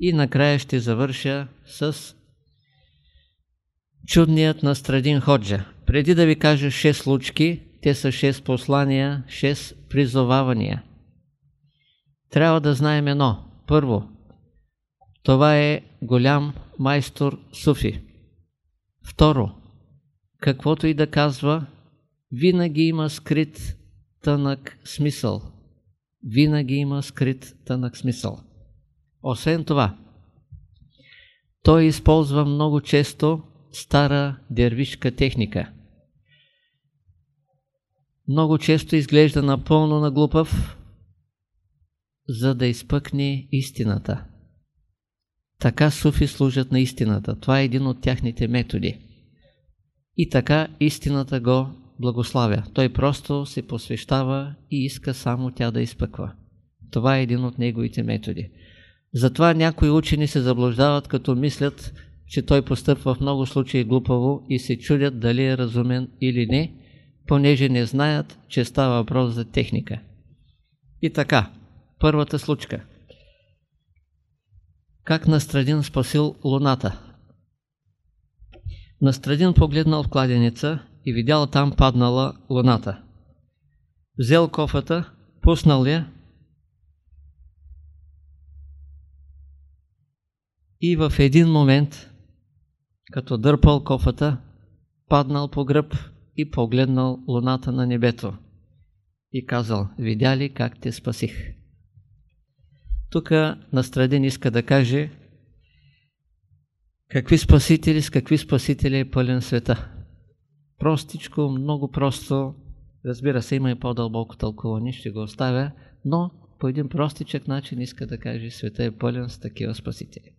И накрая ще завърша с чудният Настрадин Ходжа. Преди да ви кажа 6 случки, те са 6 послания, 6 призовавания. Трябва да знаем едно. Първо, това е голям майстор Суфи. Второ, каквото и да казва, винаги има скрит тънък смисъл. Винаги има скрит тънък смисъл. Освен това, той използва много често стара дервишка техника. Много често изглежда напълно на глупав, за да изпъкне истината. Така суфи служат на истината. Това е един от тяхните методи. И така истината го благославя. Той просто се посвещава и иска само тя да изпъква. Това е един от неговите методи. Затова някои учени се заблуждават, като мислят, че той постъпва в много случаи глупаво и се чудят дали е разумен или не, понеже не знаят, че става въпрос за техника. И така, първата случка. Как Настрадин спасил луната? Настрадин погледнал в кладеница и видял там паднала луната. Взел кофата, пуснал я и в един момент, като дърпал кофата, паднал по гръб и погледнал луната на небето и казал, видя ли как те спасих? Тук Настрадин иска да каже какви спасители, с какви спасители е пълен света. Простичко, много просто, разбира се, има и по-дълбоко тълкуване, ще го оставя, но по един простичък начин иска да каже, света е пълен с такива спасители.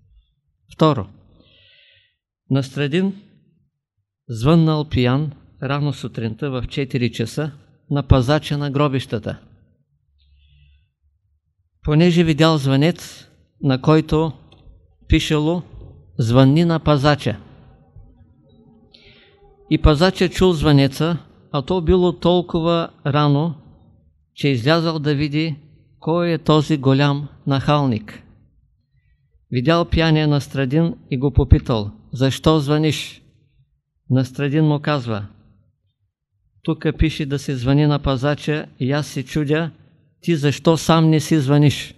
Второ, Настрадин звъннал пиян рано сутринта в 4 часа на пазача на гробищата. Понеже видял звънец, на който пишело «Звънни на пазача». И пазача чул звънеца, а то било толкова рано, че излязал да види кой е този голям нахалник. Видял пияния Настрадин и го попитал, защо звъниш? Настрадин му казва, тук пише да се звъни на пазача и аз се чудя, ти защо сам не си звъниш,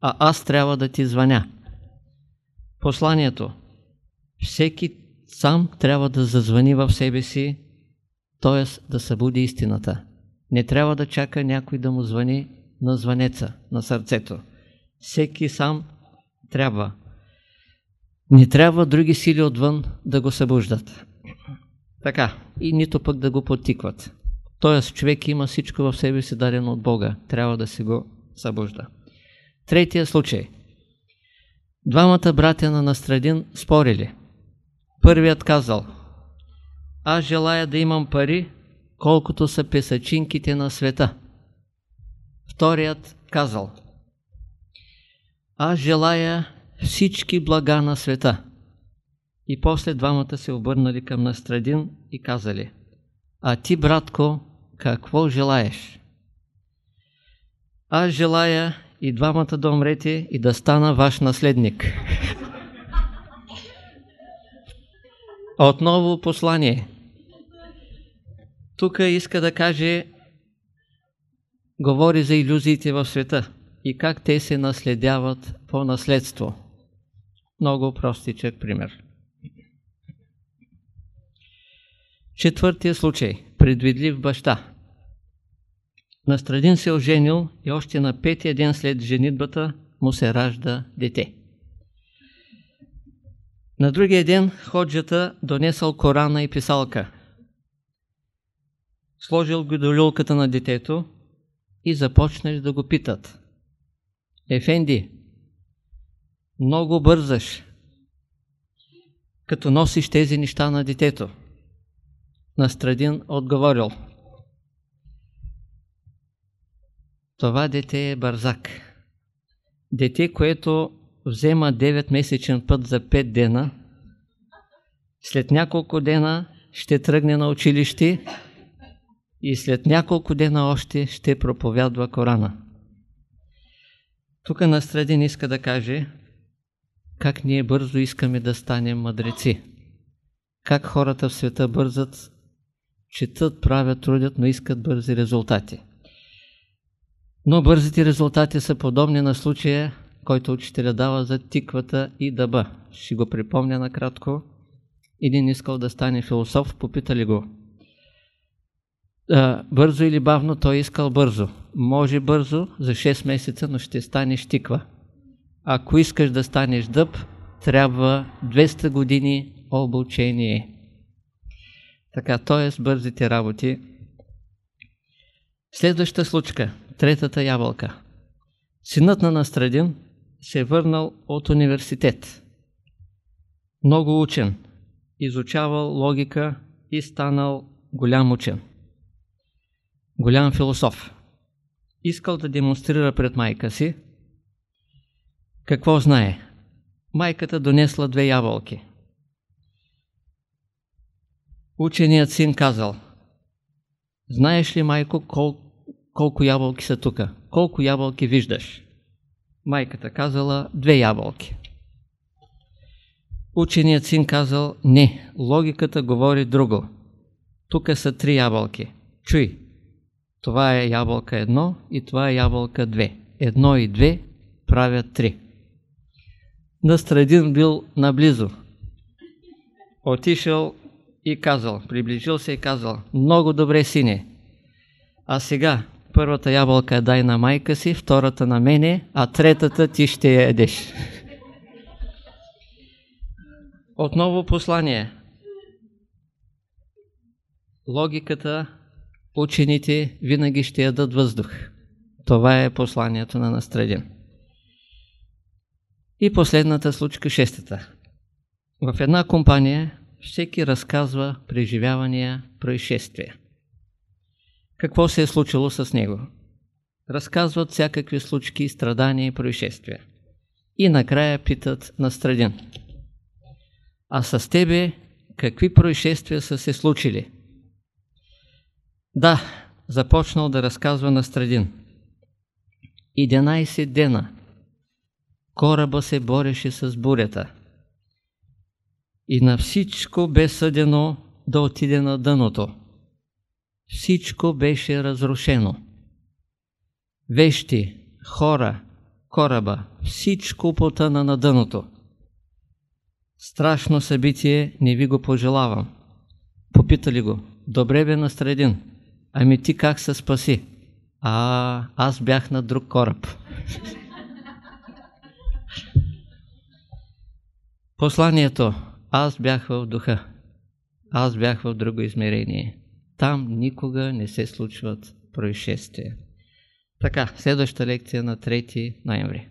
а аз трябва да ти звъня. Посланието. Всеки сам трябва да зазвъни в себе си, т.е. да събуди истината. Не трябва да чака някой да му звъни на звънеца, на сърцето. Всеки сам трябва. Не трябва други сили отвън да го събуждат. Така, и нито пък да го потикват. Тоест, човек има всичко в себе си дадено от Бога. Трябва да се го събужда. Третия случай. Двамата братя на Настрадин спорили. Първият казал, аз желая да имам пари, колкото са песачинките на света. Вторият казал, аз желая всички блага на света. И после двамата се обърнали към Настрадин и казали, а ти, братко, какво желаеш? Аз желая и двамата да умрете и да стана ваш наследник. Отново послание. Тук иска да каже, говори за иллюзиите в света и как те се наследяват по наследство. Много простичък пример. Четвъртия случай. Предвидлив баща. Настрадин се оженил и още на петия ден след женитбата му се ражда дете. На другия ден ходжата донесъл Корана и писалка. Сложил го до люлката на детето и започнали да го питат. Ефенди, много бързаш, като носиш тези неща на детето. Настрадин отговорил. Това дете е бързак. Дете, което взема 9-месечен път за 5 дена, след няколко дена ще тръгне на училище и след няколко дена още ще проповядва Корана. Тук Настрадин иска да каже, как ние бързо искаме да станем мъдреци. Как хората в света бързат, четат, правят, трудят, но искат бързи резултати. Но бързите резултати са подобни на случая, който учителя дава за тиквата и дъба. Ще го припомня накратко. Един искал да стане философ, попитали го. Бързо или бавно, той искал бързо. Може бързо, за 6 месеца, но ще станеш тиква. Ако искаш да станеш дъб, трябва 200 години обучение. Така, т.е. бързите работи. Следваща случка, третата ябълка. Синът на Настрадин се е върнал от университет. Много учен, изучавал логика и станал голям учен. Голям философ. Искал да демонстрира пред майка си. Какво знае? Майката донесла две ябълки. Ученият син казал, знаеш ли, майко, кол, колко ябълки са тук? Колко ябълки виждаш? Майката казала, две ябълки. Ученият син казал, не, логиката говори друго. Тук са три ябълки. Чуй, това е ябълка едно и това е ябълка две. Едно и две правят три. Настрадин бил наблизо. Отишъл и казал, приближил се и казал, много добре, сине. А сега, първата ябълка дай на майка си, втората на мене, а третата ти ще я едеш. Отново послание. Логиката, учените винаги ще ядат въздух. Това е посланието на Настрадин. И последната случка, шестата. В една компания всеки разказва преживявания, происшествия. Какво се е случило с него? Разказват всякакви случки, страдания и происшествия. И накрая питат на Страдин. А с тебе какви происшествия са се случили? Да, започнал да разказва на Страдин. 11 дена кораба се бореше с бурята. И на всичко бе съдено да отиде на дъното. Всичко беше разрушено. Вещи, хора, кораба, всичко потъна на дъното. Страшно събитие, не ви го пожелавам. Попитали го, добре бе настреден, ами ти как се спаси? А, аз бях на друг кораб. Посланието Аз бях в духа. Аз бях в друго измерение. Там никога не се случват происшествия. Така, следваща лекция на 3 ноември.